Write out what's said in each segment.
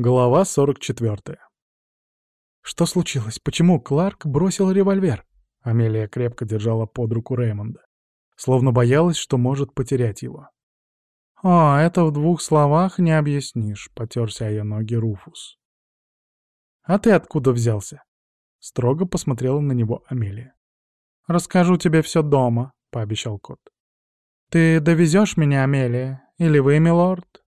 Глава 44. Что случилось? Почему Кларк бросил револьвер? Амелия крепко держала под руку Реймонда, словно боялась, что может потерять его. «О, это в двух словах не объяснишь», — потерся о ее ноги Руфус. «А ты откуда взялся?» — строго посмотрела на него Амелия. «Расскажу тебе все дома», — пообещал кот. «Ты довезешь меня, Амелия? Или вы, милорд?»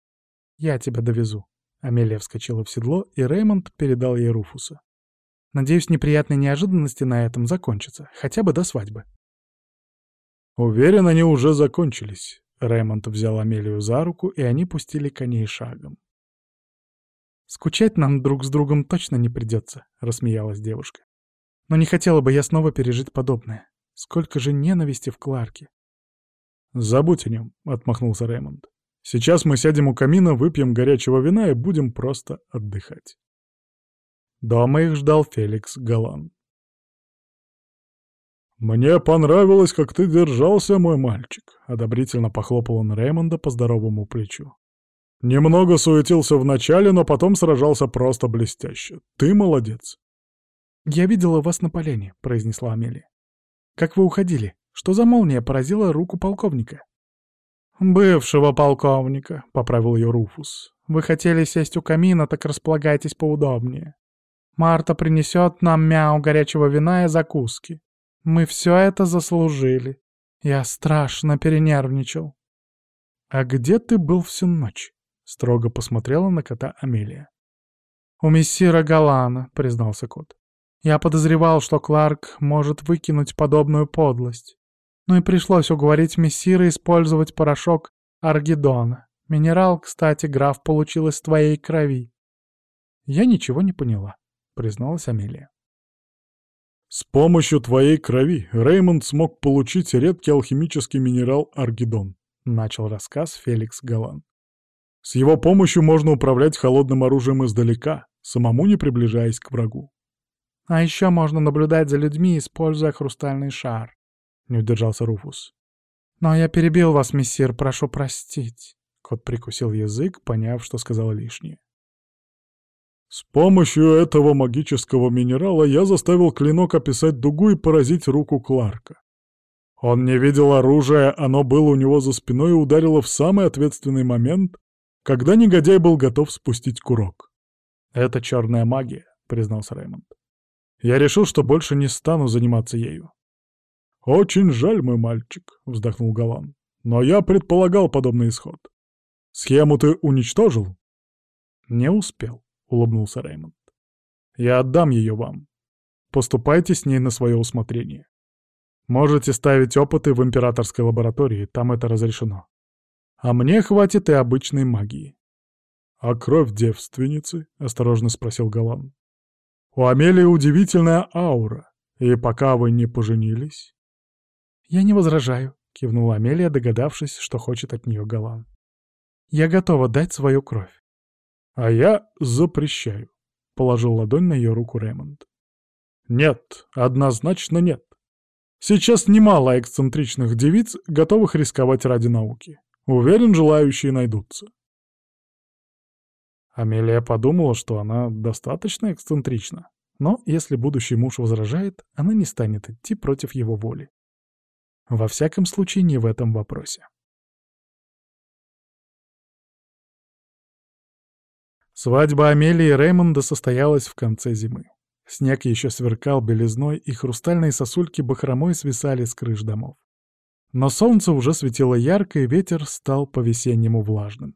«Я тебя довезу», Амелия вскочила в седло, и Реймонд передал ей Руфуса. «Надеюсь, неприятные неожиданности на этом закончатся, хотя бы до свадьбы». «Уверен, они уже закончились». Реймонд взял Амелию за руку, и они пустили коней шагом. «Скучать нам друг с другом точно не придется», — рассмеялась девушка. «Но не хотела бы я снова пережить подобное. Сколько же ненависти в Кларке». «Забудь о нем», — отмахнулся Реймонд. Сейчас мы сядем у камина, выпьем горячего вина и будем просто отдыхать. Дома их ждал Феликс Галан. «Мне понравилось, как ты держался, мой мальчик», — одобрительно похлопал он Реймонда по здоровому плечу. «Немного суетился вначале, но потом сражался просто блестяще. Ты молодец». «Я видела вас на полене», — произнесла Амелия. «Как вы уходили? Что за молния поразила руку полковника?» «Бывшего полковника», — поправил ее Руфус. «Вы хотели сесть у камина, так располагайтесь поудобнее. Марта принесет нам мяу горячего вина и закуски. Мы все это заслужили. Я страшно перенервничал». «А где ты был всю ночь?» — строго посмотрела на кота Амелия. «У мессира Галана», — признался кот. «Я подозревал, что Кларк может выкинуть подобную подлость. Ну и пришлось уговорить мессира использовать порошок аргидона. Минерал, кстати, граф получил из твоей крови. Я ничего не поняла, призналась Амелия. С помощью твоей крови Реймонд смог получить редкий алхимический минерал аргидон, начал рассказ Феликс Галан. С его помощью можно управлять холодным оружием издалека, самому не приближаясь к врагу. А еще можно наблюдать за людьми, используя хрустальный шар. — не удержался Руфус. «Но я перебил вас, мессир, прошу простить». Кот прикусил язык, поняв, что сказал лишнее. «С помощью этого магического минерала я заставил клинок описать дугу и поразить руку Кларка. Он не видел оружия, оно было у него за спиной и ударило в самый ответственный момент, когда негодяй был готов спустить курок. «Это черная магия», — признался Реймонд. «Я решил, что больше не стану заниматься ею. «Очень жаль, мой мальчик», — вздохнул Галан. «Но я предполагал подобный исход. Схему ты уничтожил?» «Не успел», — улыбнулся Реймонд. «Я отдам ее вам. Поступайте с ней на свое усмотрение. Можете ставить опыты в императорской лаборатории, там это разрешено. А мне хватит и обычной магии». «А кровь девственницы?» — осторожно спросил Галан. «У Амелии удивительная аура, и пока вы не поженились, «Я не возражаю», — кивнула Амелия, догадавшись, что хочет от нее Галан. «Я готова дать свою кровь». «А я запрещаю», — положил ладонь на ее руку Рэймонд. «Нет, однозначно нет. Сейчас немало эксцентричных девиц, готовых рисковать ради науки. Уверен, желающие найдутся». Амелия подумала, что она достаточно эксцентрична, но если будущий муж возражает, она не станет идти против его воли. Во всяком случае, не в этом вопросе. Свадьба Амелии и Реймонда состоялась в конце зимы. Снег еще сверкал белизной, и хрустальные сосульки бахромой свисали с крыш домов. Но солнце уже светило ярко, и ветер стал по-весеннему влажным.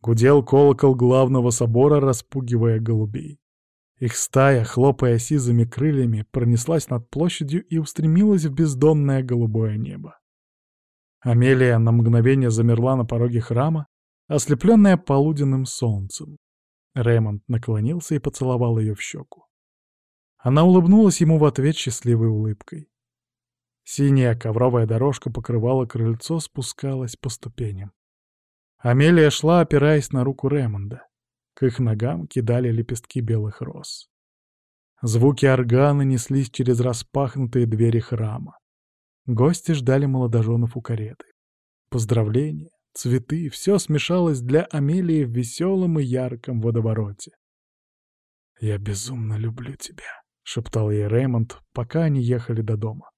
Гудел колокол главного собора, распугивая голубей. Их стая, хлопая сизыми крыльями, пронеслась над площадью и устремилась в бездонное голубое небо. Амелия на мгновение замерла на пороге храма, ослепленная полуденным солнцем. Рэймонд наклонился и поцеловал ее в щеку. Она улыбнулась ему в ответ счастливой улыбкой. Синяя ковровая дорожка покрывала крыльцо, спускалась по ступеням. Амелия шла, опираясь на руку Рэймонда. К их ногам кидали лепестки белых роз. Звуки органа неслись через распахнутые двери храма. Гости ждали молодоженов у кареты. Поздравления, цветы — все смешалось для Амелии в веселом и ярком водовороте. «Я безумно люблю тебя», — шептал ей Реймонд, пока они ехали до дома.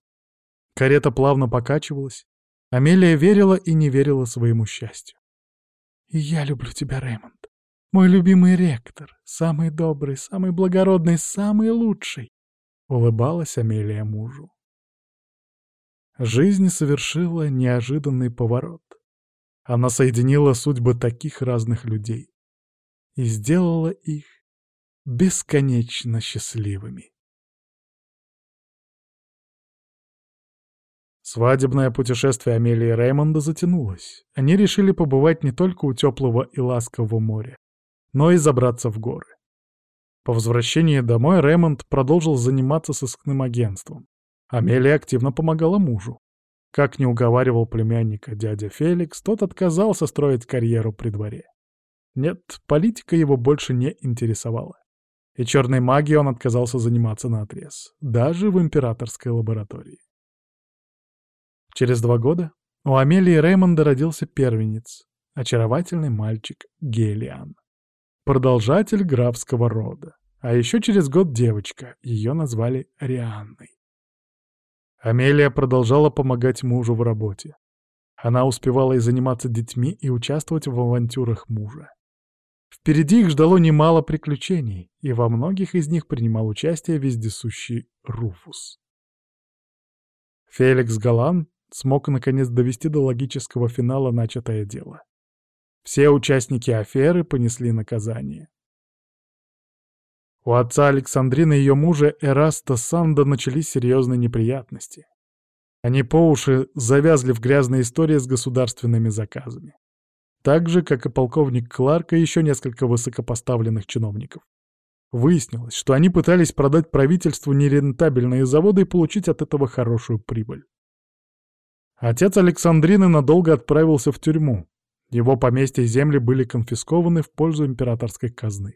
Карета плавно покачивалась. Амелия верила и не верила своему счастью. «И я люблю тебя, Реймонд. Мой любимый ректор, самый добрый, самый благородный, самый лучший», — улыбалась Амелия мужу. Жизнь совершила неожиданный поворот. Она соединила судьбы таких разных людей и сделала их бесконечно счастливыми. Свадебное путешествие Амелии и Реймонда затянулось. Они решили побывать не только у теплого и ласкового моря, но и забраться в горы. По возвращении домой Реймонд продолжил заниматься сыскным агентством. Амелия активно помогала мужу. Как не уговаривал племянника дядя Феликс, тот отказался строить карьеру при дворе. Нет, политика его больше не интересовала. И черной магией он отказался заниматься наотрез, даже в императорской лаборатории. Через два года у Амелии Реймонда родился первенец, очаровательный мальчик Гелиан, продолжатель графского рода. А еще через год девочка, ее назвали Рианной. Амелия продолжала помогать мужу в работе. Она успевала и заниматься детьми, и участвовать в авантюрах мужа. Впереди их ждало немало приключений, и во многих из них принимал участие вездесущий Руфус. Феликс Галан смог наконец довести до логического финала начатое дело. Все участники аферы понесли наказание. У отца Александрины и ее мужа Эраста Санда начались серьезные неприятности. Они по уши завязли в грязной истории с государственными заказами. Так же, как и полковник Кларк и еще несколько высокопоставленных чиновников. Выяснилось, что они пытались продать правительству нерентабельные заводы и получить от этого хорошую прибыль. Отец Александрины надолго отправился в тюрьму. Его поместья и земли были конфискованы в пользу императорской казны.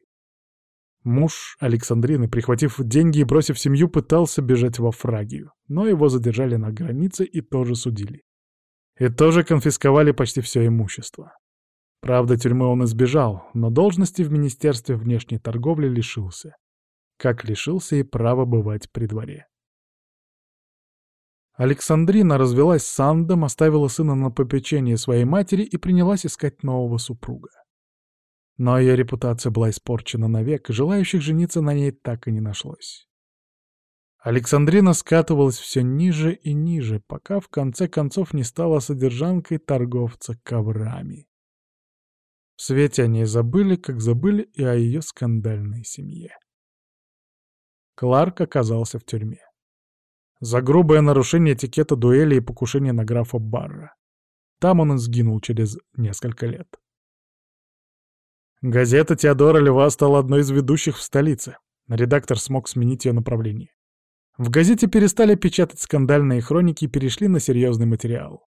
Муж Александрины, прихватив деньги и бросив семью, пытался бежать во Фрагию, но его задержали на границе и тоже судили. И тоже конфисковали почти все имущество. Правда, тюрьмы он избежал, но должности в Министерстве внешней торговли лишился. Как лишился и права бывать при дворе. Александрина развелась с Сандом, оставила сына на попечение своей матери и принялась искать нового супруга. Но ее репутация была испорчена навек, желающих жениться на ней так и не нашлось. Александрина скатывалась все ниже и ниже, пока в конце концов не стала содержанкой торговца коврами. В свете о ней забыли, как забыли и о ее скандальной семье. Кларк оказался в тюрьме. За грубое нарушение этикета дуэли и покушение на графа Барра. Там он и сгинул через несколько лет. Газета Теодора Льва стала одной из ведущих в столице. Редактор смог сменить ее направление. В газете перестали печатать скандальные хроники и перешли на серьезный материал.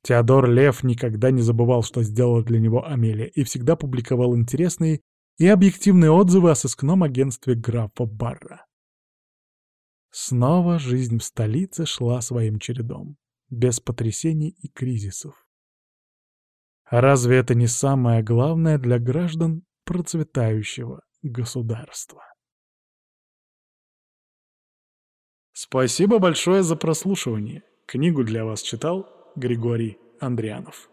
Теодор Лев никогда не забывал, что сделала для него Амелия, и всегда публиковал интересные и объективные отзывы о сыскном агентстве графа Барра. Снова жизнь в столице шла своим чередом, без потрясений и кризисов. Разве это не самое главное для граждан процветающего государства? Спасибо большое за прослушивание. Книгу для вас читал Григорий Андрианов.